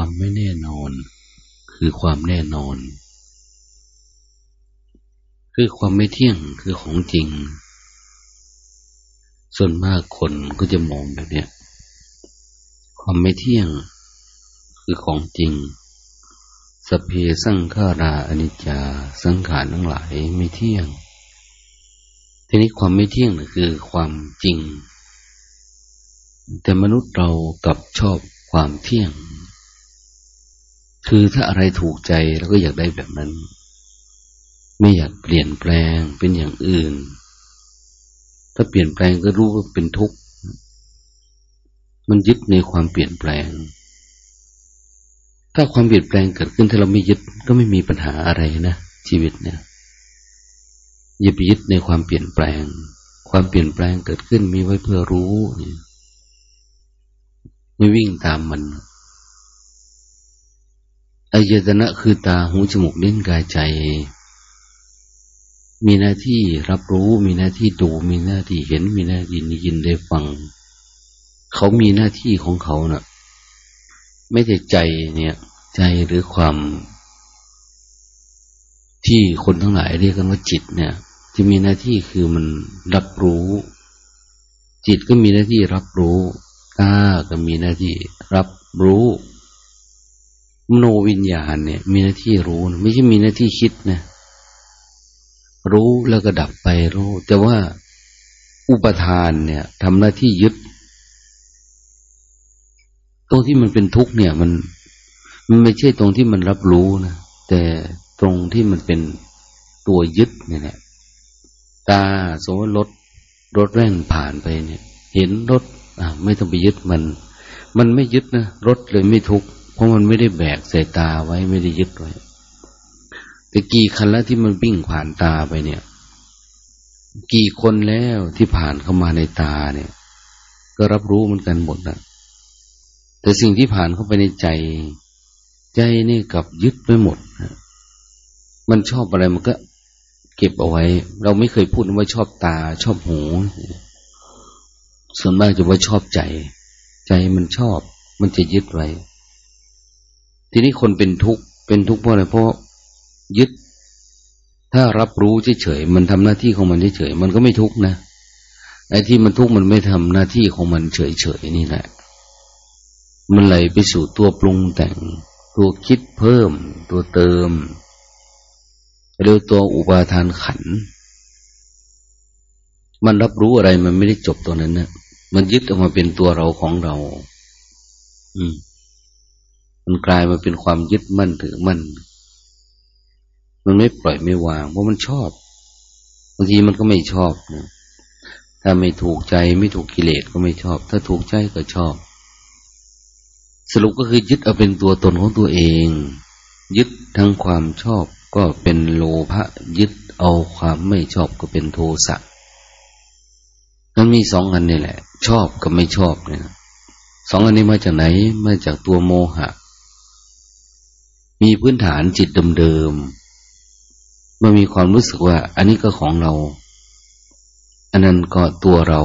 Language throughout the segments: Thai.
ความไม่แน่นอน คือความแน่นอน คือความไม่เที่ยงคือของจริง ส่วนมากคนก็จะมองแบบเนี้ยความไม่เที่ยง คือของจริงสเพสังขาราอนิจจาสังขารทั้งหลายไม่เที่ยง ทีนี้ความไม่เที่ยงคือความจริง แต่มนุษย์เรากับชอบความเที่ยง คือถ้าอะไรถูกใจเราก็อยากได้แบบนั้น ไม่อยากเปลี่ยนแปลงเป็นอย่างอื่น ถ้าเปลี่ยนแปลงก็รู้ว่าเป็นทุกข์ มันยึดในความเปลี่ยนแปลง ถ้าความเปลี่ยนแปลงเกิดขึ้นถ้าเราไม่ยึดก็ไม่มีปัญหาอะไรนะชีวิตเนี่ยอย่าไปยึดในความเปลี่ยนแปลง ความเปลี่ยนแปลงเกิดขึ้นมีไว้เพื่อรู้ ไม่วิ่งตามมัน อายตนะคือตาหูจมูกเล่นกายใจ มีหน้าที่รับรู้ มีหน้าที่ดู มีหน้าที่เห็น มีหน้าที่ยินได้ฟัง เขามีหน้าที่ของเขานะ่ะ ไม่ใช่ใจเนี่ย ใจหรือความ ที่คนทั้งหลายเรียกกันว่าจิตเนี่ยจะมีหน้าที่คือมันรับรู้ จิตก็มีหน้าที่รับรู้ตาก็มีหน้าที่รับรู้ มโนวิญญาณเนี่ย มีหน้าที่รู้ไม่ใช่มีหน้าที่คิดนะรู้แล้วก็ดับไปรู้ แต่ว่าอุปทานเนี่ยทำหน้าที่ยึด ตรงที่มันเป็นทุกข์เนี่ย มันมันไม่ใช่ตรงที่มันรับรู้นะแต่ตรงที่มันเป็นตัวยึดเนี่ยแหละตาสมมติรถรถแว่นผ่านไปเนี่ย เห็นรถอ่าไม่ต้องไปยึดมัน มันไม่ยึดนะรถเลยไม่ทุกข์ เพราะมันไม่ได้แบกใส่ตาไว้ไม่ได้ยึดไว้แต่กี่คันแล้วที่มันวิ่งผ่านตาไปเนี่ย กี่คนแล้วที่ผ่านเข้ามาในตาเนี่ย ก็รับรู้มันกันหมดนะแต่สิ่งที่ผ่านเข้าไปในใจ ใจนี่กับยึดไปหมดมันชอบอะไรมันก็เก็บเอาไว้ เราไม่เคยพูดว่าชอบตา ชอบหู ส่วนมากจะว่าชอบใจ ใจมันชอบ มันจะยึดไว้ ทีนี้คนเป็นทุกข์เป็นทุกข์เพราะอะไรเพราะยึด ถ้ารับรู้เฉยๆมันทำหน้าที่ของมันเฉยๆมันก็ไม่ทุกข์นะไอ้ที่มันทุกข์มันไม่ทำหน้าที่ของมันเฉยๆนี่แหละ มันไหลไปสู่ตัวปรุงแต่ง ตัวคิดเพิ่ม ตัวเติมเรียกตัวอุปาทานขัน มันรับรู้อะไรมันไม่ได้จบตัวนั้นนะมันยึดออกมาเป็นตัวเราของเรา อืม มันกลายมาเป็นความยึดมั่นถือมั่น มันไม่ปล่อยไม่วางเพราะมันชอบบางทีมันก็ไม่ชอบนะถ้าไม่ถูกใจไม่ถูกกิเลสก็ไม่ชอบ ถ้าถูกใจก็ชอบ สรุปก็คือยึดเอาเป็นตัวตนของตัวเอง ยึดทั้งความชอบก็เป็นโลภะยึดเอาความไม่ชอบก็เป็นโทสะมันมีสองอันนี่แหละ ชอบกับไม่ชอบเนี่ยสองอันนี้มาจากไหน มาจากตัวโมหะ มีพื้นฐานจิตเดิมๆมันมีความรู้สึกว่า อันนี้ก็ของเรา อันนั้นก็ตัวเรา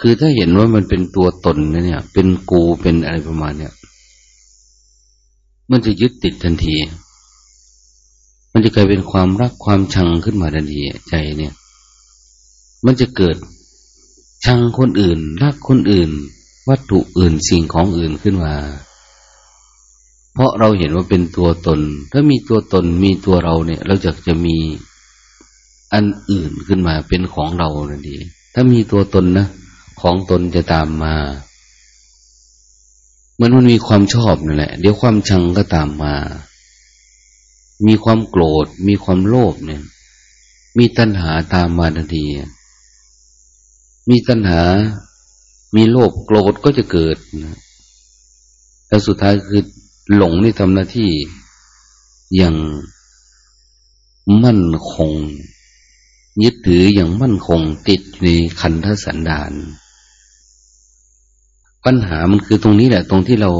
คือถ้าเห็นว่ามันเป็นตัวตนเนี่ย เป็นกูเป็นอะไรประมาณเนี้ยมันจะยึดติดทันที มันจะกลายเป็นความรักความชังขึ้นมาทันทีใจเนี่ย มันจะเกิดชังคนอื่น รักคนอื่น วัตถุอื่นสิ่งของอื่นขึ้นมา เพราะเราเห็นว่าเป็นตัวตน ถ้ามีตัวตนมีตัวเราเนี่ย เราจะจะมีอันอื่นขึ้นมาเป็นของเรานั่นดีถ้ามีตัวตนนะของตนจะตามมาเหมือนมันมีความชอบนั่นแหละ เดี๋ยวความชังก็ตามมา มีความโกรธ มีความโลภเนี่ย มีตัณหาตามมาทันทีมีตัณหา มีโลภโกรธก็จะเกิดนะแต่สุดท้ายคือ หลงนี่ทำหน้าที่อย่างมั่นคง ยึดถืออย่างมั่นคงติดในขันธสันดาน ปัญหามันคือตรงนี้แหละ ตรงที่เรา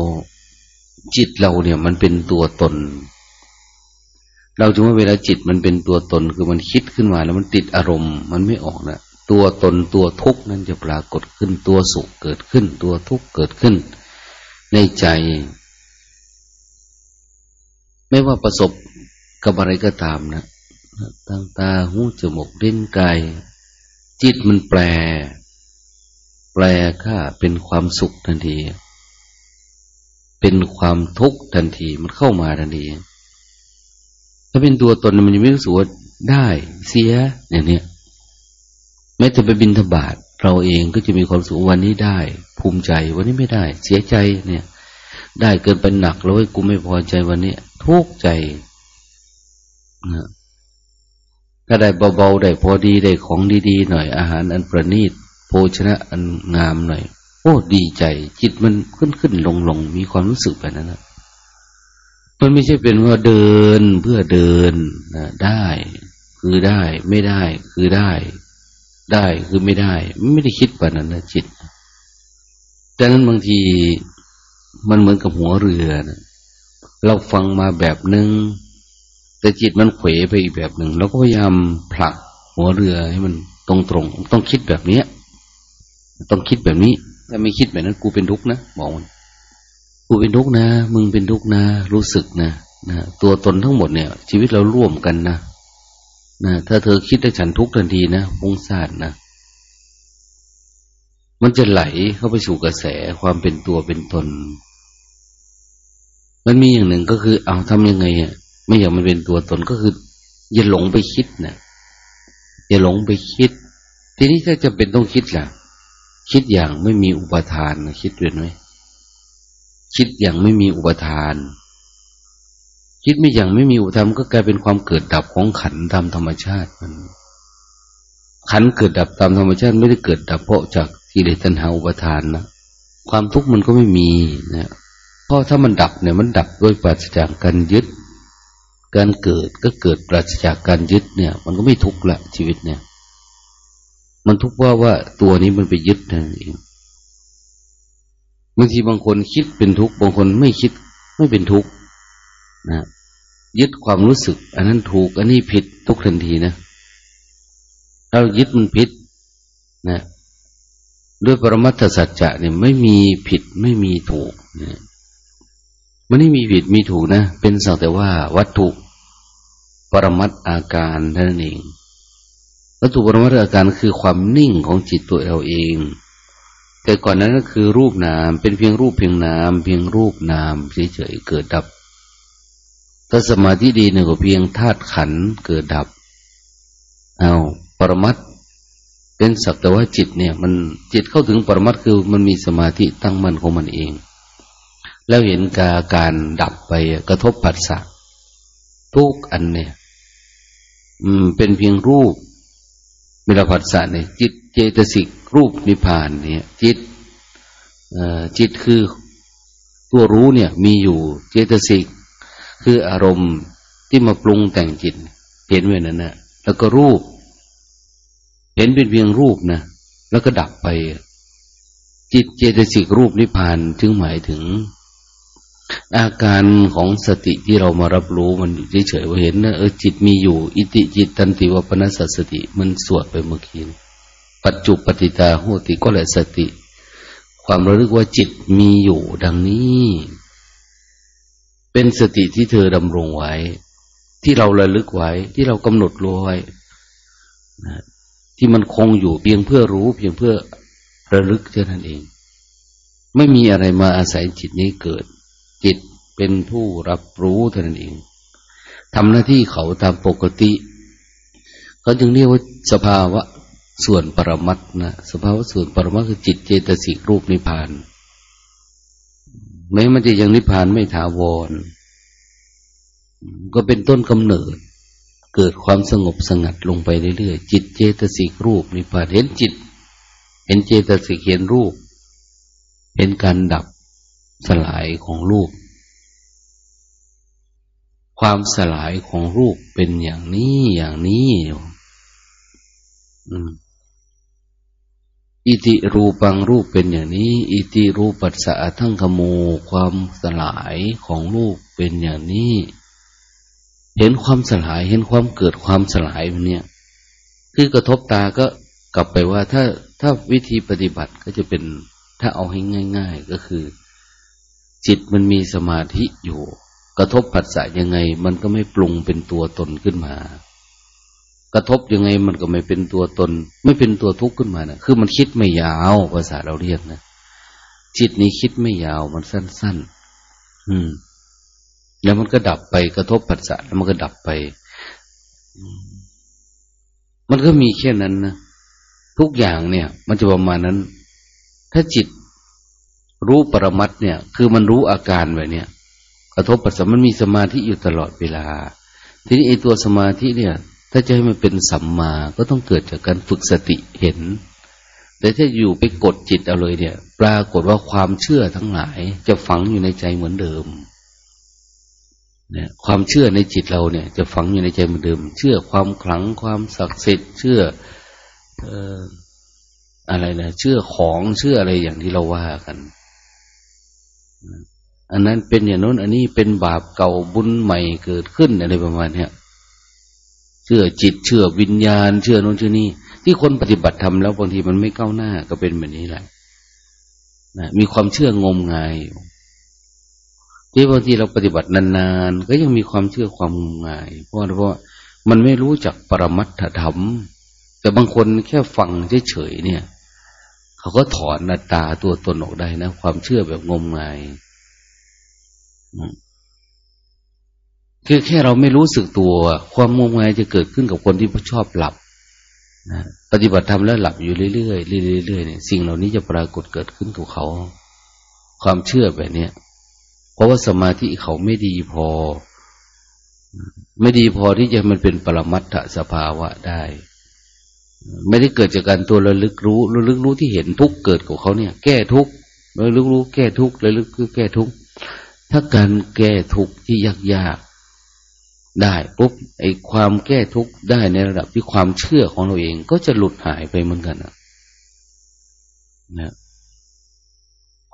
จิตเราเนี่ย มันเป็นตัวตน เราจึงว่าเวลาจิตมันเป็นตัวตนคือมันคิดขึ้นมาแล้วมันติดอารมณ์ มันไม่ออกนะตัวตนตัวทุกข์นั้นจะปรากฏขึ้นตัวสุขเกิดขึ้น ตัวทุกข์เกิดขึ้น ในใจ ไม่ว่าประสบกับอะไรก็ตามนะทางตาหูจมูกลิ้นกายจิตมันแปล แปลค่าเป็นความสุขทันที เป็นความทุกข์ทันทีมันเข้ามาทันที ถ้าเป็นตัวตนมันยังไม่รู้สึกว่าได้เสียอย่างเนี้ยแม้แต่ไปบินทบาทเราเองก็จะมีความสุขวันนี้ได้ ภูมิใจวันนี้ไม่ได้ เสียใจเนี่ย ได้เกินไปหนักแล้วกูไม่พอใจวันนี้ทุกข์ใจนะถ้าได้เบาๆได้พอดีได้ของดีๆหน่อย อาหารอันประณีตโภชนะอันงามหน่อย โอ้ดีใจ จิตมันขึ้นขึ้นลงลงมีความรู้สึกแบบนั้นนะมันไม่ใช่เป็นว่าเดินเพื่อเดินนะได้ คือได้ ไม่ได้ คือได้ ได้คือไม่ได้ ไม่ได้คิดแบบนั้นนะจิตดังนั้นบางที มันเหมือนกับหัวเรือนะเราฟังมาแบบหนึง่งแต่จิตมันเขวไปอีกแบบหนึ่งเราก็พยายามผลักหัวเรือให้มันตรงตรงต้องคิดแบบเนี้ย ต้องคิดแบบนี้ ถ้าไม่คิดแบบนั้น กูเป็นทุกข์นะบอกมันกูเป็นทุกข์นะ มึงเป็นทุกข์นะ รู้สึกนะนะตัวตนทั้งหมดเนี่ย ชีวิตเราร่วมกันนะนะถ้าเธอคิดได้ฉันทุกข์ทันทีนะวงศาสนะมันจะไหลเข้าไปสู่กระแสความเป็นตัวเป็นตน มันมีอย่างหนึ่งก็คือ เอาทำยังไงอะไม่อยากมันเป็นตัวตนก็คือ อย่าหลงไปคิดนะอย่าหลงไปคิด ทีนี้ถ้าจะเป็นต้องคิดล่ะ คิดอย่างไม่มีอุปทานคิดเป็นไหมคิดอย่างไม่มีอุปทาน คิดไม่อย่างไม่มีอุปทานก็กลายเป็นความเกิดดับของขันตามธรรมชาติมัน ขันเกิดดับตามธรรมชาติไม่ได้เกิดดับเพราะจากกิเลสตัณหาอุปทานนะความทุกข์มันก็ไม่มีนะ เพราะถ้ามันดับเนี่ยมันดับด้วยปัจจัยการยึด การเกิดก็เกิดปราศจากการยึดเนี่ย มันก็ไม่ทุกข์ละชีวิตเนี่ย มันทุกข์ว่าว่าตัวนี้มันไปยึดนั่นเองบางทีบางคนคิดเป็นทุกข์บางคนไม่คิดไม่เป็นทุกข์นะยึดความรู้สึก อันนั้นถูก อันนี้ผิดทุกทันทีนะเรายึดมันผิดนะด้วยปรมัตถสัจจะเนี่ยไม่มีผิดไม่มีถูกนะ มันไม่มีผิดมีถูกนะ เป็นสักแต่ว่าวัตถุปรมัตอาการเท่านั้นเอง วัตถุปรมัตอาการคือความนิ่งของจิตตัวเราเอง แต่ก่อนนั้นก็คือรูปนาม เป็นเพียงรูปเพียงนาม เพียงรูปนามเฉยๆเกิดดับ ถ้าสมาธิดีเนี่ยก็เพียงธาตุขันเกิดดับ เอาปรมัตเป็นสักแต่ว่าจิตเนี่ย มันจิตเข้าถึงปรมัตคือมันมีสมาธิตั้งมั่นของมันเอง แล้วเห็นกาการดับไปกระทบปัสสะทุกอันเนี่ยอืม เป็นเพียงรูปเวลาผัสสะเนี่ย จิตเจตสิกรูปนิพพานเนี่ย จิตเอ่อจิตคือตัวรู้เนี่ย มีอยู่เจตสิกคืออารมณ์ที่มาปรุงแต่งจิต เห็นไว้นั่นนะแล้วก็รูป เห็นเป็นเพียงรูปนะแล้วก็ดับไป จิตเจตสิกรูปนิพพานถึงหมายถึง อาการของสติที่เรามารับรู้มันอยู่เฉยๆว่าเห็นนะเออจิตมีอยู่ อิติจิตตันติวปนัสสติมันสวดไปเมื่อกี้ปัจจุปฏิตาโหติก็แหละสติ ความระลึกว่าจิตมีอยู่ดังนี้ เป็นสติที่เธอดำรงไว้ ที่เราระลึกไว้ ที่เรากำหนดรู้ไว้นะที่มันคงอยู่เพียงเพื่อรู้ เพียงเพื่อระลึกเท่านั้นเอง ไม่มีอะไรมาอาศัยจิตนี้เกิด จิตเป็นผู้รับรู้เท่านั้นเองทำหน้าที่เขาตามปกติ เขาจึงเรียกว่าสภาวะส่วนปรมัตนะสภาวะส่วนปรมัตคือจิตเจตสิกรูปนิพพานแม้มันจะยังนิพพานไม่ถาวร ก็เป็นต้นกำเนิด เกิดความสงบสงัดลงไปเรื่อยๆจิตเจตสิกรูปนิพพานเห็นจิต เห็นเจตสิกเห็นรูป เห็นการดับ สลายของรูป ความสลายของรูปเป็นอย่างนี้อย่างนี้อิติรูปังรูปเป็นอย่างนี้ อิติรูปัสสะทั้งขโมความสลายของรูปเป็นอย่างนี้ เห็นความสลายเห็นความเกิดความสลายเนี่ย คือกระทบตาก็กลับไปว่าถ้าถ้าวิธีปฏิบัติก็จะเป็นถ้าเอาให้ง่าย ๆ ก็คือ จิตมันมีสมาธิอยู่ กระทบผัสสะยังไง มันก็ไม่ปรุงเป็นตัวตนขึ้นมา กระทบยังไงมันก็ไม่เป็นตัวตน ไม่เป็นตัวทุกข์ขึ้นมานะคือมันคิดไม่ยาวภาษาเราเรียกนะจิตนี้คิดไม่ยาวมันสั้น ๆ อืม แล้วมันก็ดับไปกระทบผัสสะแล้วมันก็ดับไป มันก็มีแค่นั้นนะทุกอย่างเนี่ย มันจะประมาณนั้น ถ้าจิต รู้ปรมัตเนี่ย คือมันรู้อาการแบบเนี้ยกระทบปัสสมันมีสมาธิอยู่ตลอดเวลา ทีนี้ไอ้ตัวสมาธิเนี่ย ถ้าจะให้มันเป็นสัมมาก็ต้องเกิดจากการฝึกสติเห็น แต่ถ้าอยู่ไปกดจิตเอาเลยเนี่ย ปรากฏว่าความเชื่อทั้งหลาย จะฝังอยู่ในใจเหมือนเดิมเนี่ยความเชื่อในจิตเราเนี่ย จะฝังอยู่ในใจเหมือนเดิม เชื่อความขลังความศักดิ์สิทธิ์เชื่อเอ่ออะไรนะเชื่อของเชื่ออะไรอย่างที่เราว่ากัน อันนั้นเป็นอย่างโน้น อันนี้เป็นบาปเก่าบุญใหม่เกิดขึ้นอะไรประมาณเนี้ยเชื่อจิตเชื่อวิญญาณ เชื่อโน้นเชื่อนี่ที่คนปฏิบัติทำแล้วบางทีมันไม่ก้าวหน้าก็เป็นแบบนี้แหละนะมีความเชื่องมงายอยู่ที่บางทีเราปฏิบัตินานๆก็ยังมีความเชื่อความงมงาย เพราะเพราะมันไม่รู้จักปรมัตถธรรม แต่บางคนแค่ฟังเฉยๆเนี่ย เขาก็ถอนนาตาตัวตนออกได้นะ ความเชื่อแบบงมงายคือแค่เราไม่รู้สึกตัว ความงมงายจะเกิดขึ้นกับคนที่ชอบหลับนะปฏิบัติธรรมแล้วหลับอยู่เรื่อยๆเรื่อยๆเนี่ยสิ่งเหล่านี้จะปรากฏเกิดขึ้นกับเขา ความเชื่อแบบเนี้ยเพราะว่าสมาธิเขาไม่ดีพอ ไม่ดีพอที่จะมันเป็นปรมัตถสภาวะได้ ไม่ได้เกิดจากการตัวระลึกรู้ระลึกรู้ที่เห็นทุกเกิดกับเขาเนี่ย แก้ทุกระลึกรู้แก้ทุกระลึกคือแก้ทุกถ้าการแก้ทุกที่ยากยากได้ปุ๊บไอ้ความแก้ทุกได้ในระดับที่ความเชื่อของเราเอง ก็จะหลุดหายไปเหมือนกันนะนะ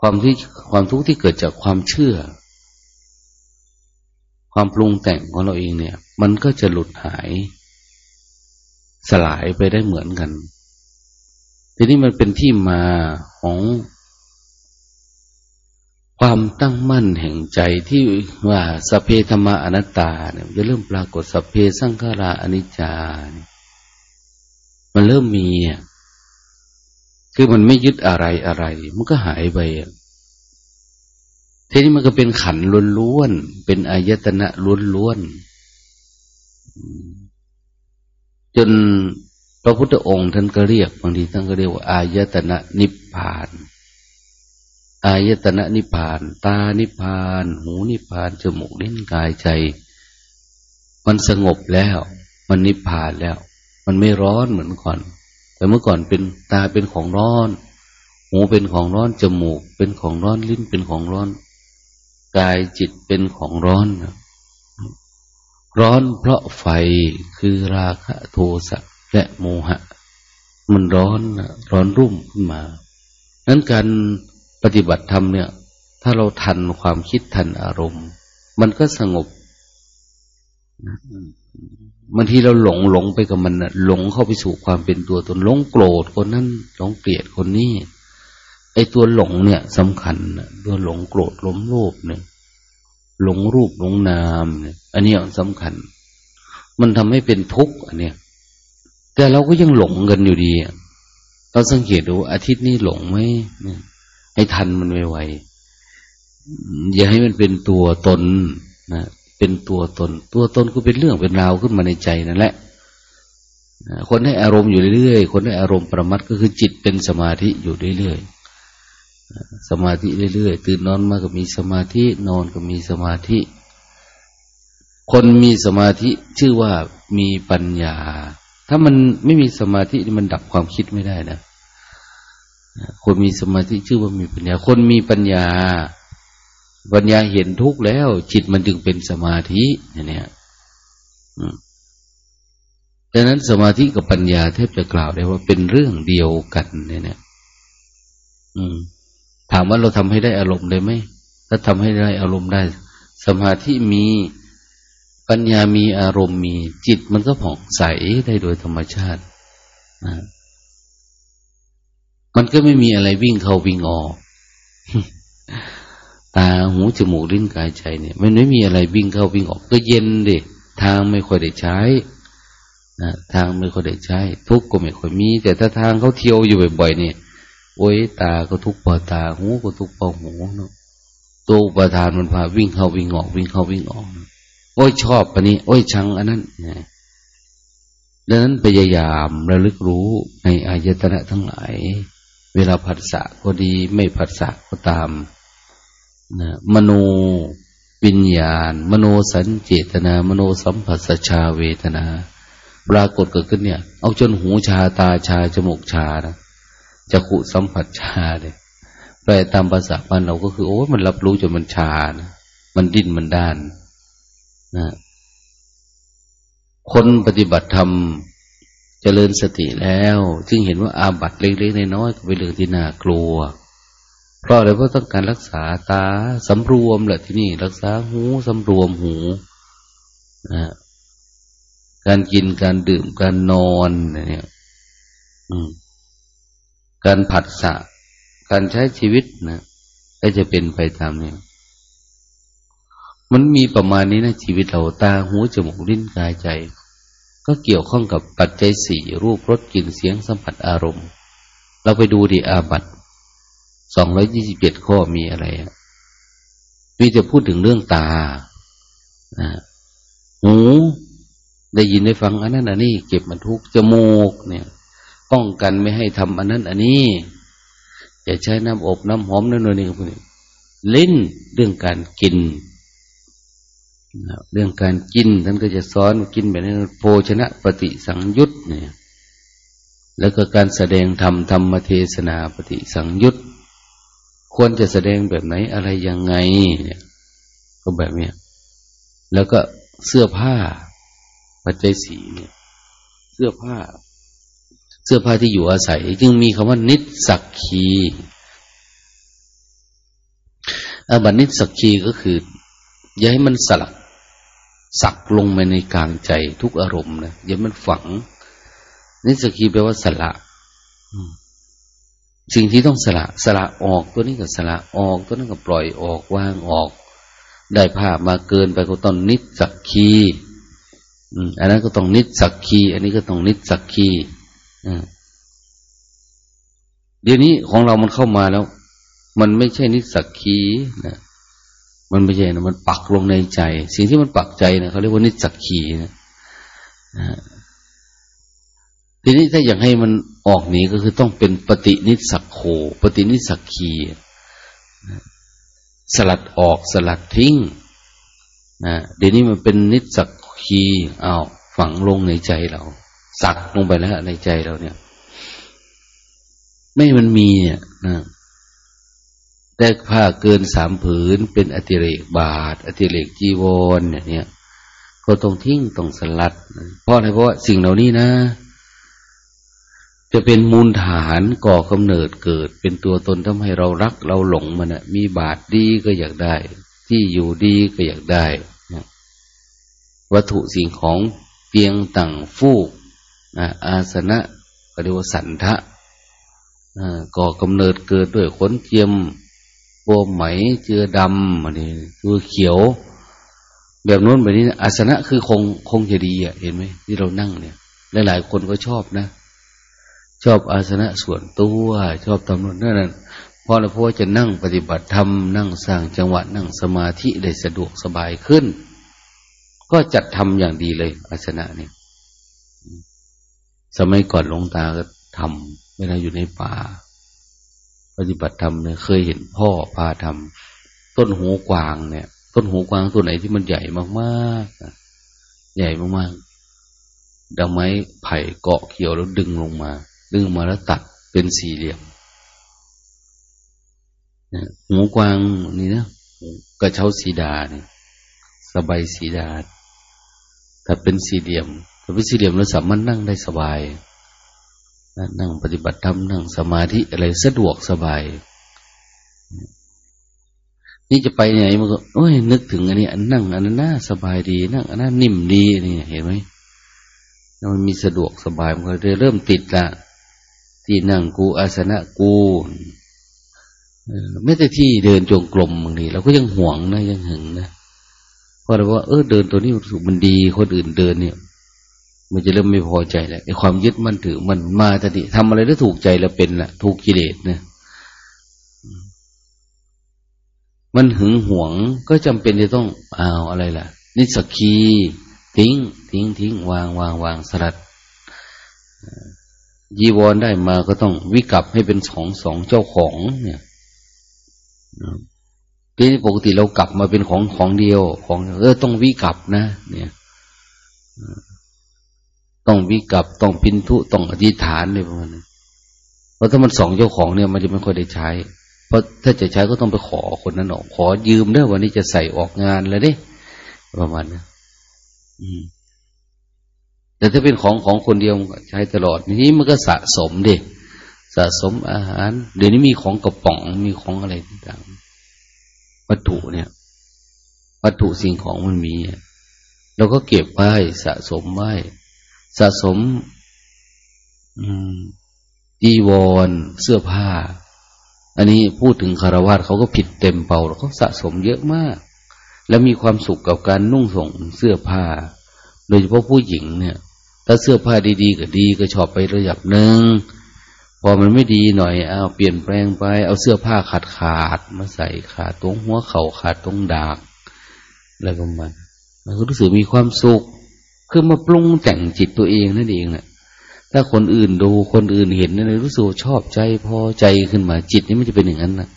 ความที่ความทุกข์ที่เกิดจากความเชื่อ ความปรุงแต่งของเราเองเนี่ย มันก็จะหลุดหาย สลายไปได้เหมือนกัน ทีนี้มันเป็นที่มาของความตั้งมั่นแห่งใจที่ว่าสเพธรรมอนัตตาเนี่ยจะเริ่มปรากฏสเพสังขาราอนิจจา มันเริ่มมีคือมันไม่ยึดอะไรอะไร มันก็หายไปทีนี้มันก็เป็นขันล้วนๆเป็นอายตนะล้วนๆ จนพระพุทธองค์ท่านก็เรียกบางทีท่านก็เรียกว่า อายตนะนิพพาน อายตนะนิพพาน ตานิพพาน หูนิพพานจมูกลิ้นกายใจ มันสงบแล้ว มันนิพพานแล้ว มันไม่ร้อนเหมือนก่อน แต่เมื่อก่อนเป็นตาเป็นของร้อน หูเป็นของร้อนจมูก เป็นของร้อนลิ้นเป็นของร้อน กายจิตเป็นของร้อน ร้อนเพราะไฟคือราคะโทสะและโมหะ มันร้อนร้อนรุ่มขึ้นมา นั้นการปฏิบัติธรรมเนี่ย ถ้าเราทันความคิดทันอารมณ์ มันก็สงบบางทีเราหลงหลงไปกับมันหลงเข้าไปสู่ความเป็นตัวตนหลงโกรธคนนั้นหลงเกลียดคนนี้ไอ้ตัวหลงเนี่ยสำคัญตัวหลงโกรธล้มโลภเนี่ย หลงรูปหลงนามเนี่ยอันนี้สำคัญ มันทำให้เป็นทุกข์อันเนี้ยแต่เราก็ยังหลงกันอยู่ดีเราสังเกตดูอาทิตย์นี้หลงไหมให้ทันมันไวๆอย่าให้มันเป็นตัวตนนะเป็นตัวตน ตัวตนก็เป็นเรื่องเป็นราวขึ้นมาในใจนั่นแหละคนให้อารมณ์อยู่เรื่อยๆ คนให้อารมณ์ประมัดก็คือจิตเป็นสมาธิอยู่เรื่อยๆ สมาธิเรื่อยๆตื่นนอนมาก็มีสมาธินอนก็มีสมาธิ คนมีสมาธิชื่อว่ามีปัญญา ถ้ามันไม่มีสมาธิมันดับความคิดไม่ได้นะคนมีสมาธิชื่อว่ามีปัญญา คนมีปัญญา ปัญญาเห็นทุกข์แล้ว จิตมันจึงเป็นสมาธิเนี่ยดังนั้นสมาธิกับปัญญาแทบจะกล่าวได้ว่าเป็นเรื่องเดียวกันเนี่ยอืม ถามว่าเราทำให้ได้อารมณ์ได้ไหมถ้าทำให้ได้อารมณ์ได้ สมาธิมีปัญญามีอารมณ์มี จิตมันก็ผ่องใสได้โดยธรรมชาติมันก็ไม่มีอะไรวิ่งเข้าวิ่งออก ตาหูจมูกลิ้นกายใจเนี่ย มันไม่มีอะไรวิ่งเข้าวิ่งออก ก็เย็นดิทางไม่ค่อยได้ใช้นะทางไม่ค่อยได้ใช้ ทุกข์ก็ไม่ค่อยมี แต่ถ้าทางเขาเที่ยวอยู่บ่อยๆเนี่ย โอ้ยตาก็ทุกข์ปอตา หูก็ทุกข์ปอหูเนาะตัวอุปทานมันพาวิ่งเข้าวิ่งออก วิ่งเข้าวิ่งออก โอ้ยชอบอันนี้ โอ้ยชังอันนั้นนะดังนั้นพยายามระลึกรู้ในอายตนะทั้งหลาย เวลาผัสสะก็ดี ไม่ผัสสะก็ตามนะมโนวิญญาณ มโนสัญเจตนา มโนสัมผัสชาเวทนา ปรากฏเกิดขึ้นเนี่ย เอาจนหูชาตาชาจมูกชานะ จะขุสัมผัสชาเลยแปลตามภาษาบ้านเราก็คือโอ้มันรับรู้จนมันชานะมันดิ้นมันด้านนะคนปฏิบัติธรรมเจริญสติแล้วจึงเห็นว่าอาบัตเล็กๆน้อยๆก็เป็นเรื่องที่น่ากลัว เพราะอะไรเพราะต้องการรักษาตาสำรวมแหละที่นี่ รักษาหูสำรวมหูนะการกินการดื่มการนอนเนี่ย การผัดสะ การใช้ชีวิตนะก็จะเป็นไปตามนี้มันมีประมาณนี้นะชีวิตเราตาหูจมูกลิ้นกายใจ ก็เกี่ยวข้องกับปัจจัยสี่รูปรสกลิ่นเสียงสัมผัสอารมณ์ เราไปดูดิอาบัตสองร้อยยี่สิบเจ็ดข้อมีอะไรมีจะพูดถึงเรื่องตาหูได้ยินได้ฟังอันนั้นอันนี้เก็บมันทุกจมูกเนี่ย ป้องกันไม่ให้ทำอันนั้น อันนี้อย่าใช้น้ำอบน้ำหอมนั่นนี่พวกนี้ลิ้นเรื่องการกินเรื่องการกินท่านก็จะสอนกินแบบนี้โภชนะปฏิสังยุตเนี่ยแล้วก็การแสดงธรรมธรรมเทศนาปฏิสังยุตควรจะแสดงแบบไหนอะไรยังไงเนี่ยก็แบบเนี้ยแล้วก็เสื้อผ้าปัจจัยสีเนี่ย เสื้อผ้า เสื้อผ้าที่อยู่อาศัย จึงมีคำว่า นิสสักคีอาบัตินิสสักคีก็คือ อย่าให้มันสลัก สักลงไปในกลางใจทุกอารมณ์นะอย่ามันฝัง นิสกีแปลว่าสละสิ่งที่ต้องสละสละออกตัวนี้ก็สละออก ตัวนั้นก็ปล่อยออกวางออก ได้ภาพมาเกินไปก็ต้องนิสักคีอันนั้นก็ต้องนิสักคี อันนี้ก็ต้องนิสักคี เดี๋ยวนี้ของเรามันเข้ามาแล้ว มันไม่ใช่นิสักคีนะมันไม่ใช่นะมันปักลงในใจ สิ่งที่มันปักใจนะเขาเรียกว่านิสักขีนะทีนี้ถ้าอยากให้มันออกหนีก็คือต้องเป็นปฏินิสักโขปฏินิสักขีสลัดออกสลัดทิ้งนะเดี๋ยวนี้มันเป็นนิสักขีอ้าฝังลงในใจเรา สักลงไปแล้วในใจเราเนี่ย ไม่มันมีเนี่ยนะได้ผ้าเกินสามผืน เป็นอติเรกบาท อติเรกจีวรเนี่ยก็ต้องทิ้งต้องสลัด เพราะอะไรเพราะว่าสิ่งเหล่านี้นะ จะเป็นมูลฐานก่อกำเนิดเกิด เป็นตัวตนทำให้เรารักเราหลงมันนะมีบาทดีก็อยากได้ ที่อยู่ดีก็อยากได้ วัตถุสิ่งของเตียงต่างฟูก อาสนะก็เรียกว่าสันทะก่อกำเนิดเกิดด้วยขนเจียมโบไหมเจือดำอันนี้คือเขียว แบบนู้นแบบนี้อาสนะคือคงคงจะดีอะ เห็นไหมที่เรานั่งเนี่ย หลายๆคนก็ชอบนะ ชอบอาสนะส่วนตัว ชอบตำนวนนั่นเพราะอะไรเพราจะนั่งปฏิบัติธรรมนั่งสร้างจังหวะนั่งสมาธิได้สะดวกสบายขึ้น ก็จัดทำอย่างดีเลย อาสนะเนี่ย สมัยก่อนลงตาก็ทำเวลาอยู่ในป่า ปฏิบัติธรรมเนี่ยเคยเห็นพ่อพาทำต้นหูกวางเนี่ย ต้นหูกวางตัวไหนที่มันใหญ่มากๆ ใหญ่มากๆดอกไม้ไผ่เกาะเกี่ยวแล้วดึงลงมา ดึงมาแล้วตัดเป็นสี่เหลี่ยมหูกวางนี่นะกระเช้าสีดาเนี่ยสบายสีดาถ้าเป็นสี่เหลี่ยม ถ้าเป็นสี่เหลี่ยมเราสามารถนั่งได้สบาย นั่งปฏิบัติธรรมนั่งสมาธิอะไรสะดวกสบาย นี่จะไปไหนมันก็โอ้ยนึกถึงอันนี้อันนั่งอันนั้นน่าสบายดีนั่งอันนั้นนิ่มดีนี่เห็นไหมมันมีสะดวกสบายมันก็เลยเริ่มติดละที่นั่งกูอาสนะกูไม่แต่ที่เดินจงกรมบางทีเราก็ยังห่วงนะยังหึงนะเพราะเราว่าเออเดินตัวนี้มันดีคนอื่นเดินเนี่ย มันจะเริ่มไม่พอใจแล้วไอ้ความยึดมั่นถือมันมาทันทีทำอะไรได้ถูกใจแล้วเป็นละถูกกิเลสเนี่ยมันหึงหวงก็จำเป็นจะต้องเอาอะไรล่ะ นิสกีทิ้ง ทิ้งทิ้งวางวางวางสลัดยีวรได้มาก็ต้องวิกลับให้เป็นสองสองเจ้าของ เนี่ยทีนี้ปกติเรากลับมาเป็นของของเดียว ของ เออต้องวิกลับนะ เนี่ย ต้องวิกลับต้องพินทุต้องอธิษฐานเลยประมาณนั้นเพราะถ้ามันสองเจ้าของเนี่ยมันจะไม่ค่อยได้ใช้ เพราะถ้าจะใช้ก็ต้องไปขอคนนั้นออก ขอยืมเด้อวันนี้จะใส่ออกงานแล้วเด้ประมาณนั้นแต่ถ้าเป็นของของคนเดียวใช้ตลอดนี้มันก็สะสมดิสะสมอาหาร เดี๋ยวนี้มีของกระป๋องมีของอะไรต่างวัตถุเนี่ย วัตถุสิ่งของมันมีเราก็เก็บไว้สะสมไว้ สะสมอีวร เสื้อผ้า อันนี้พูดถึงคารวะเขาก็ผิดเต็มเป่าแล้วเขาสะสมเยอะมาก แล้วมีความสุขกับการนุ่งส่งเสื้อผ้า โดยเฉพาะผู้หญิงเนี่ย ถ้าเสื้อผ้าดีๆก็ดีก็ชอบไประดับหนึ่งพอมันไม่ดีหน่อยเอาเปลี่ยนแปลงไป เอาเสื้อผ้าขาดขาดมาใส่ขาดตรงหัวเข่าขาดตรงดากอะไรประมาณมันก็รู้สึกมีความสุข คือมาปรุงแต่งจิตตัวเองนั่นเองแหละถ้าคนอื่นดูคนอื่นเห็นนั่นเลยรู้สึกชอบใจพอใจขึ้นมา จิตนี่มันจะเป็นอย่างนั้นนะ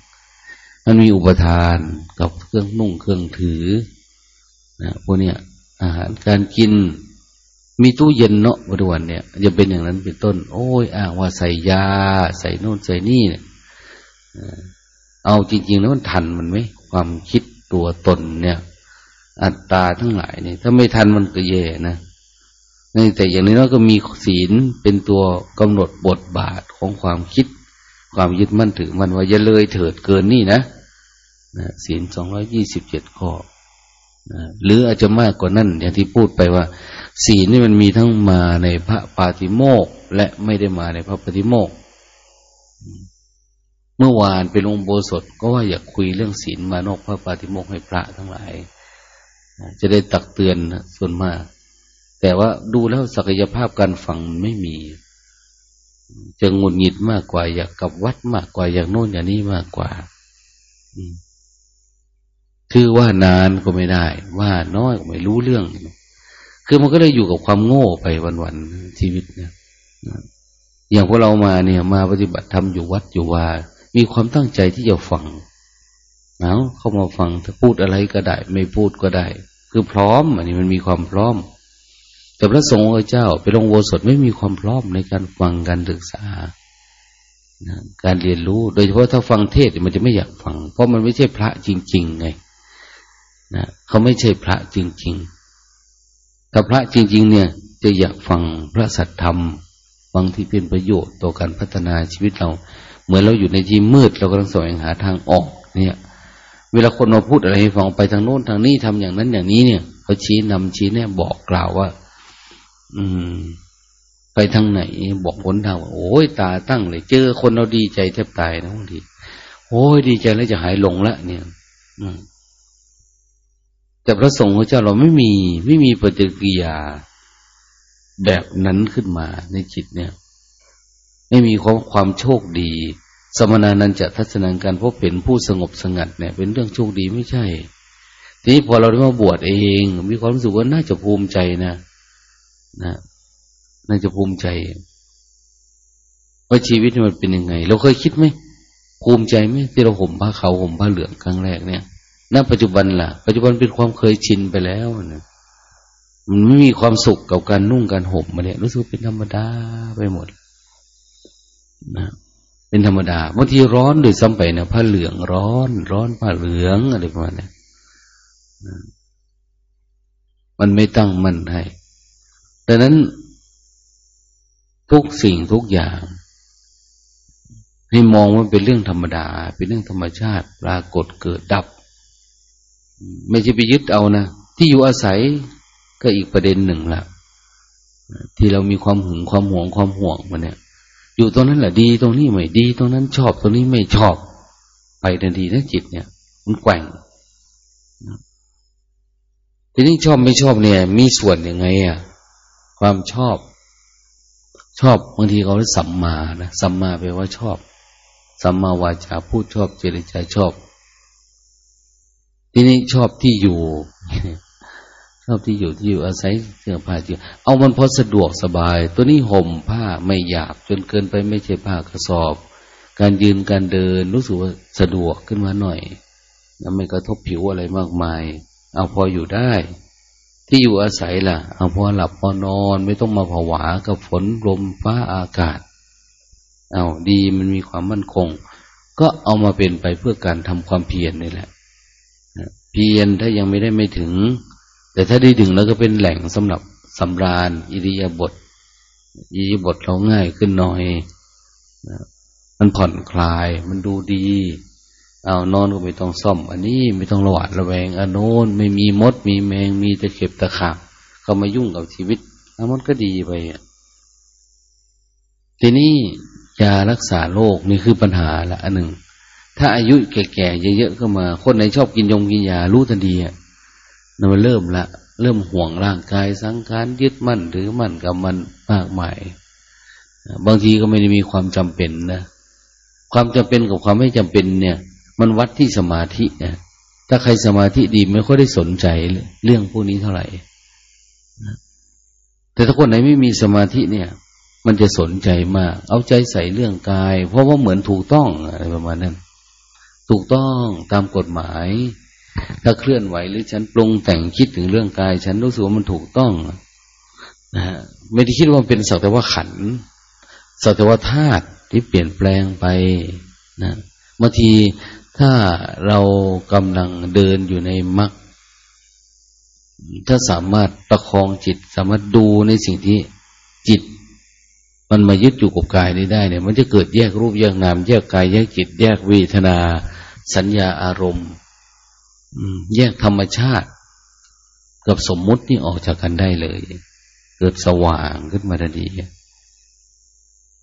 มันมีอุปทานกับเครื่องนุ่งเครื่องถือนะพวกเนี้ยอาหารการกินมีตู้เย็นเนาะวันวันเนี่ยจะเป็นอย่างนั้นเป็นต้น โอ้ยอ้างว่าใส่ยา ใส่โน่นใส่นี่เนี่ยเอาจริงๆแล้วมันทันมันไหมความคิดตัวตนเนี่ย อัตตาทั้งหลายเนี่ยถ้าไม่ทันมันก็แย่นะ แต่อย่างนี้เราก็มีศีลเป็นตัวกำหนดบทบาทของความคิด ความยึดมั่นถือมันว่าอย่าเลยเถิดเกินนี่นะนะศีลสองร้อยี่สิบเจ็ดข้อนะหรืออาจจะมากกว่านั้นอย่างที่พูดไปว่า ศีลนี่มันมีทั้งมาในพระปาติโมกและไม่ได้มาในพระปาติโมกเมื่อวานเป็นองโบสถก็ว่าอยากคุยเรื่องศีลมานอกพระปาติโมกให้พระทั้งหลาย จะได้ตักเตือนส่วนมาก แต่ว่าดูแล้วศักยภาพการฟังไม่มี จะงุนหงิดมากกว่า อยากกับวัดมากกว่า อยากโน่นอย่างนี้มากกว่าคือว่านานก็ไม่ได้ ว่าน้อยก็ไม่รู้เรื่อง คือมันก็เลยอยู่กับความโง่ไปวันๆชีวิตนะอย่างพวกเรามาเนี่ย มาปฏิบัติธรรมอยู่วัดอยู่ว่า มีความตั้งใจที่จะฟังเอาเข้ามาฟังถ้าพูดอะไรก็ได้ ไม่พูดก็ได้ คือพร้อม อันนี้มันมีความพร้อม แต่พระสงฆ์เจ้า ไปลงโวสดไม่มีความพร้อมในการฟังการศึกษาการเรียนรู้ โดยเฉพาะถ้าฟังเทศมันจะไม่อยากฟัง เพราะมันไม่ใช่พระจริง ๆ ไงนะเขาไม่ใช่พระจริงๆถ้าพระจริง ๆ เนี่ย จะอยากฟังพระสัทธรรมฟังที่เป็นประโยชน์ต่อการพัฒนาชีวิตเรา เหมือนเราอยู่ในที่มืด เรากำลังแสวงหาทางออก เนี่ย เวลาคนมาพูดอะไรให้ฟังไปทางโน้นทางนี้ทำอย่างนั้นอย่างนี้เนี่ยเขาชี้นำชี้แน่บอกกล่าวว่า อืม ไปทางไหน บอกผลทางว่าโอ้ยตาตั้งเลย เจอคนเราดีใจแทบตายนะบางทีโอ้ยดีใจแล้วจะหายหลงละเนี่ย อืมแต่พระสงฆ์ของเจ้าเราไม่มี ไม่มีปฏิกิริยาแบบนั้นขึ้นมาในจิตเนี่ย ไม่มีความความโชคดี สมณานันจะทัศนังการพบเป็นผู้สงบสงัดเนี่ย เป็นเรื่องโชคดีไม่ใช่ ทีนี้พอเราได้มาบวชเอง มีความรู้สึกว่าน่าจะภูมิใจนะ นะน่าจะภูมิใจ ว่าชีวิตมันเป็นยังไง เราเคยคิดไหมภูมิใจไหมที่เราห่มผ้าขาวห่มผ้าเหลืองครั้งแรกเนี่ยณปัจจุบันล่ะ ปัจจุบันเป็นความเคยชินไปแล้วนะมันไม่มีความสุขกับการนุ่งการห่มมาเนี่ยรู้สึกเป็นธรรมดาไปหมดนะเป็นธรรมดาบางทีร้อนโดยซ้ำไปนะผ้าเหลืองร้อน ร้อนผ้าเหลืองอะไรประมาณนี้มันไม่ตั้งมั่นให้ ดังนั้นทุกสิ่งทุกอย่างให้มองว่าเป็นเรื่องธรรมดา เป็นเรื่องธรรมชาติ ปรากฏเกิดดับ ไม่ใช่ไปยึดเอานะ ที่อยู่อาศัยก็อีกประเด็นหนึ่งละที่เรามีความหึงความหวงความห่วงมันเนี่ย อยู่ตรงนั้นแหละดีตรงนี้ไม่ดี ตรงนั้นชอบตรงนี้ไม่ชอบ ไปทันทีนะจิตเนี่ย มันแกว่งทีนี้ชอบไม่ชอบเนี่ย มีส่วนยังไง อะ ความชอบ ชอบบางทีเขาเรียกสัมมานะสัมมาแปลว่าชอบ สัมมาวาจาพูดชอบเจริญใจชอบ ทีนี้ชอบที่อยู่ ชอบที่อยู่ที่อยู่อาศัยเสื้อผ้าที่เอามันพอสะดวกสบาย ตัวนี้ห่มผ้าไม่หยาบจนเกินไปไม่ใช่ผ้ากระสอบ การยืนการเดินรู้สึกว่าสะดวกขึ้นมาหน่อยแล้วไม่กระทบผิวอะไรมากมาย เอาพออยู่ได้ ที่อยู่อาศัยล่ะ เอาพอหลับพอนอนไม่ต้องมาผวากับฝนลมฟ้าอากาศ เอาดีมันมีความมั่นคง ก็เอามาเป็นไปเพื่อการทำความเพียรนี่แหละเพียรถ้ายังไม่ได้ไม่ถึง แต่ถ้าได้ถึงแล้วก็เป็นแหล่งสำหรับสำราญ อิริยาบถอิริยาบถเราง่ายขึ้นหน่อยมันผ่อนคลาย มันดูดี เอานอนก็ไม่ต้องซ่อม อันนี้ไม่ต้องระหวาดระแวงอันโน้นไม่มีมด มีแมงมีตะเข็บตะขาบเขามายุ่งกับชีวิตแล้วมันก็ดีไปทีนี้ยารักษาโรคนี่คือปัญหาละอันหนึ่ง ถ้าอายุแก่ๆเยอะๆก็มา คนไหนชอบกินยงกินยารู้ทันทีอะนั่นมันเริ่มละ เริ่มห่วงร่างกายสังขารยึดมั่นหรือมั่นกับมันมากมายบางทีก็ไม่ได้มีความจำเป็นนะความจำเป็นกับความไม่จำเป็นเนี่ย มันวัดที่สมาธินะถ้าใครสมาธิดีไม่ค่อยได้สนใจเรื่องพวกนี้เท่าไหร่แต่ถ้าคนไหนไม่มีสมาธิเนี่ย มันจะสนใจมาก เอาใจใส่เรื่องกาย เพราะว่าเหมือนถูกต้องอะไรประมาณนั้น ถูกต้องตามกฎหมาย ถ้าเคลื่อนไหวหรือฉันปรุงแต่งคิดถึงเรื่องกาย ฉันรู้สึกว่ามันถูกต้องนะฮะไม่ได้คิดว่าเป็นสักแต่ว่าขันสักแต่ว่าธาตุที่เปลี่ยนแปลงไปนะบางที ถ้าเรากำลังเดินอยู่ในมรรคถ้าสามารถประคองจิต สามารถดูในสิ่งที่จิต มันมายึดอยู่กับกายได้ได้เนี่ย มันจะเกิดแยกรูปแยกนาม แยกกายแยกจิต แยกเวทนา สัญญาอารมณ์แยกธรรมชาติ กับสมมุตินี่ออกจากกันได้เลย เกิดสว่างขึ้นมาทันที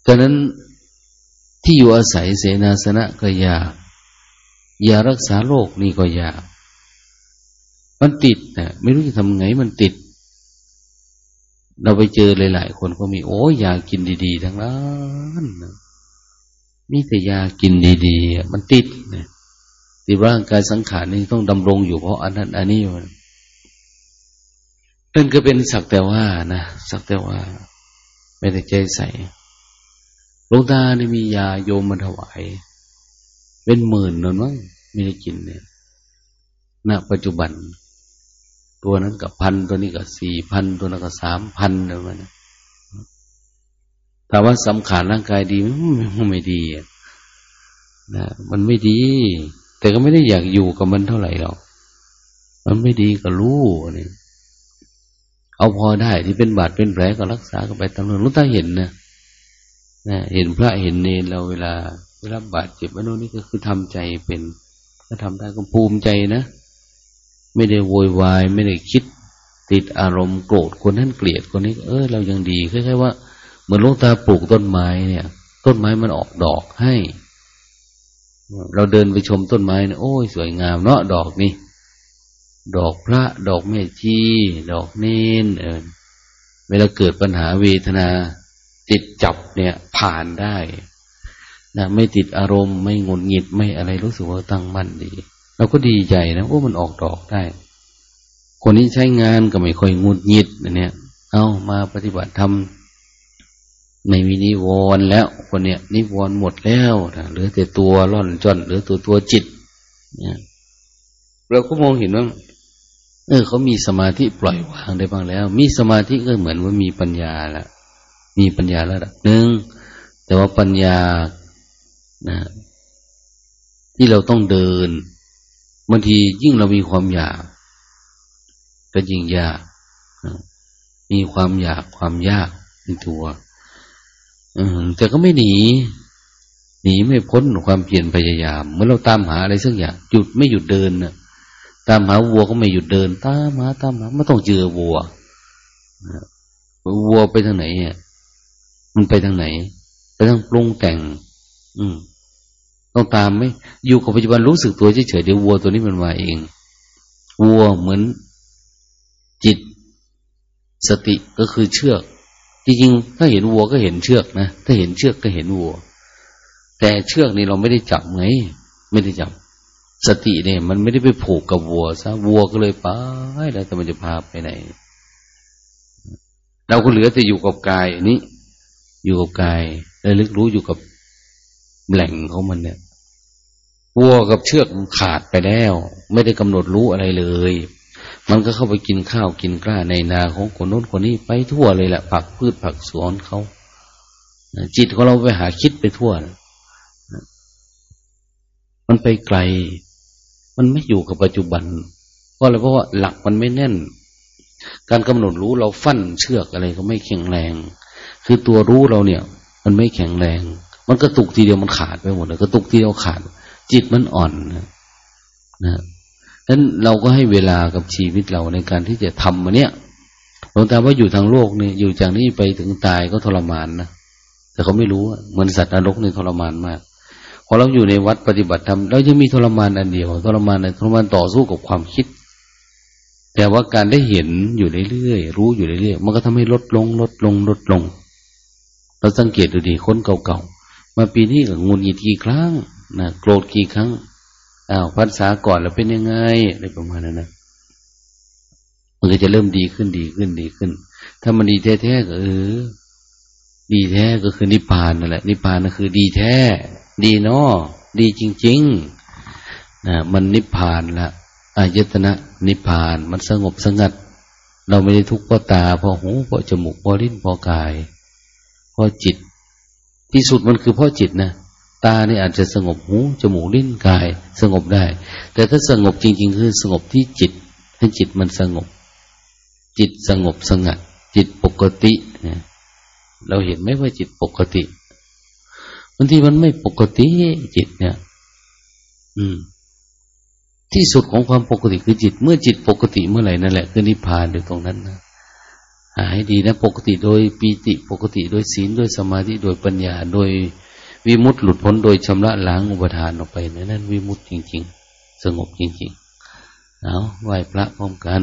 ดังนั้นที่อยู่อาศัยเสนาสนะก็ยาก ยารักษาโรคนี่ก็ยากมันติดนะไม่รู้จะทำไงมันติด เราไปเจอหลาย ๆ คนก็มี โอ้ยากินดี ๆ ทั้งนั้นมีแต่ยากินดีๆมันติดนะติดร่างกายสังขารนี่ต้องดำรงอยู่เพราะอันนั้น อันนี้มันนั่นก็เป็นสักแต่ว่านะสักแต่ว่า ไม่ได้ใจใส่ลงตานี่มียาโยมมาถวาย เป็นหมื่นนนมั้งไม่ได้กินเนี่ยณปัจจุบัน ตัวนั้นกับพันตัวนี้กับสี่พันตัวนั้นกับสามพันอะไรมันถามว่าสำคัญร่างกายดีไม่ไม่ดีนะมันไม่ดี แต่ก็ไม่ได้อยากอยู่กับมันเท่าไหร่หรอกมันไม่ดีก็รู้นี่เอาพอได้ที่เป็นบาดเป็นแผลก็รักษากันไปตามนั้นรู้ตาเห็นนะนะเห็นพระเห็นเนรเราเวลา เวลาบบาดเจ็บอันนี้ก็คือทำใจเป็น ถ้าทำได้ก็ภูมิใจนะ ไม่ได้โวยวาย ไม่ได้คิดติดอารมณ์โกรธคนนั้นเกลียดคนนี้ เออเรายังดีคล้ายๆว่าเหมือนลูกตาปลูกต้นไม้เนี่ย ต้นไม้มันออกดอกให้ เราเดินไปชมต้นไม้นี่ยโอ้ยสวยงามเนาะดอกนี่ดอกพระ ดอกแม่ชีดอกเน้นเออเวลาเกิดปัญหาเวทนา ติดจับเนี่ยผ่านได้ นะไม่ติดอารมณ์ไม่งุนหงิดไม่อะไรรู้สึกว่าตั้งมั่นดี เราก็ดีใจนะว่ามันออกดอกได้ คนนี้ใช้งานก็ไม่ค่อยงุนหงิดเนี่ย เอามาปฏิบัติทำไม่มีนิวรณ์แล้วคนเนี้ยนิวรณ์หมดแล้วนะเหลือแต่ตัวร่อนจอนเหลือตัวตัวจิต เนี่ยเราก็มองเห็นว่าเออเขามีสมาธิปล่อยวางได้บ้างแล้ว มีสมาธิก็เหมือนว่ามีปัญญาละมีปัญญาระดับหนึ่งแต่ว่าปัญญา นะที่เราต้องเดินบางทียิ่งเรามีความอยากก็ยิ่งยากมีความอยากความยากในตัวแต่ก็ไม่หนี หนีไม่พ้นความเพียรพยายาม เมื่อเราตามหาอะไรสักอย่างหยุดไม่หยุดเดินนะตามหาวัวก็ไม่หยุดเดิน ตามหาตามหาไม่ต้องเจอวัววัวไปทางไหนอะมันไปทางไหน ไปทางปรุงแต่ง อืม ต้องตามไหมอยู่กับปัจจุบันรู้สึกตัวเฉยๆเดี๋ยววัวตัวนี้มันมาเอง วัวเหมือนจิต สติก็คือเชือก จริงๆถ้าเห็นวัวก็เห็นเชือกนะถ้าเห็นเชือกก็เห็นวัว แต่เชือกนี่เราไม่ได้จับไงไม่ได้จับ สติเนี่ย มันไม่ได้ไปผูกกับวัวซะวัวก็เลยไปแล้วแต่มันจะพาไปไหนเราก็เหลือแต่อยู่กับกายนี้ อยู่กับกายระลึกรู้อยู่กับแหล่งของมันเนี่ย วัวกับเชือกขาดไปแล้ว ไม่ได้กำหนดรู้อะไรเลย มันก็เข้าไปกินข้าวกินกล้าในนาของคนโน้นคนนี้ไปทั่วเลยแหละผักพืชผักสวนเขาจิตของเราไปหาคิดไปทั่ว มันไปไกล มันไม่อยู่กับปัจจุบัน เพราะอะไรเพราะว่าหลักมันไม่แน่น การกำหนดรู้เราฟั่นเชือกอะไรก็ไม่แข็งแรง คือตัวรู้เราเนี่ย มันไม่แข็งแรง มันกระตุกทีเดียวมันขาดไปหมดเลยกระตุกทีเดียวขาด จิตมันอ่อนนะนะนั้นเราก็ให้เวลากับชีวิตเราในการที่จะทำมาเนี้ยหลวงตาว่าอยู่ทางโลกเนี่ยอยู่จากนี้ไปถึงตายก็ทรมานนะแต่เขาไม่รู้เหมือนสัตว์นรกนี่ทรมานมากพอเราอยู่ในวัดปฏิบัติธรรมเรายังมีทรมานอันเดียวทรมานในทรมานต่อสู้กับความคิด แต่ว่าการได้เห็นอยู่เรื่อยๆรู้อยู่เรื่อยๆมันก็ทำให้ลดลง ลดลง ลดลง เราสังเกตดูดีคนเก่าๆมาปีนี้ก็งุนหงิดกี่ครั้ง นะโกรธกี่ครั้งอ้าวพันษาก่อนแล้วเป็นยังไงอะไรประมาณนั้นนะมันก็จะเริ่มดีขึ้นดีขึ้นดีขึ้น ถ้ามันดีแท้ๆก็เออ ดีแท้ก็คือนิพพานนั่นแหละ นิพพานนั่นคือดีแท้ ดีเนาะดีจริงๆนะมันนิพพานละอายตนะนิพพาน มันสงบสงัด เราไม่ได้ทุกข์เพราะตาเพราะหูเพราะจมูกเพราะลิ้นเพราะกายเพราะจิต ที่สุดมันคือเพราะจิตนะ ตาเนี่ยอาจจะสงบหูจมูกลิ้นกาย สงบได้ แต่ถ้าสงบจริง ๆ คือสงบที่จิต ให้จิตมันสงบ จิตสงบสงัด จิตปกติเนี่ยเราเห็นไหมว่าจิตปกติบางทีมันไม่ปกติจิตเนี่ย อืม ที่สุดของความปกติคือจิต เมื่อจิตปกติเมื่อไหร่นั่นแหละคือนิพพานอยู่ตรงนั้นนะหาให้ดีนะ ปกติโดยปีติปกติโดยศีลโดยสมาธิโดยปัญญาโดย วิมุตต์หลุดพ้นโดยชำระล้างอุปทานออกไปนั่นวิมุตต์จริง ๆ สงบจริง ๆ เอาไหว้พระพร้อมกัน